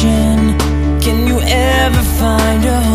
Can you ever find a home?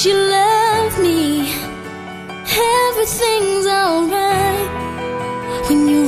you love me. Everything's alright when you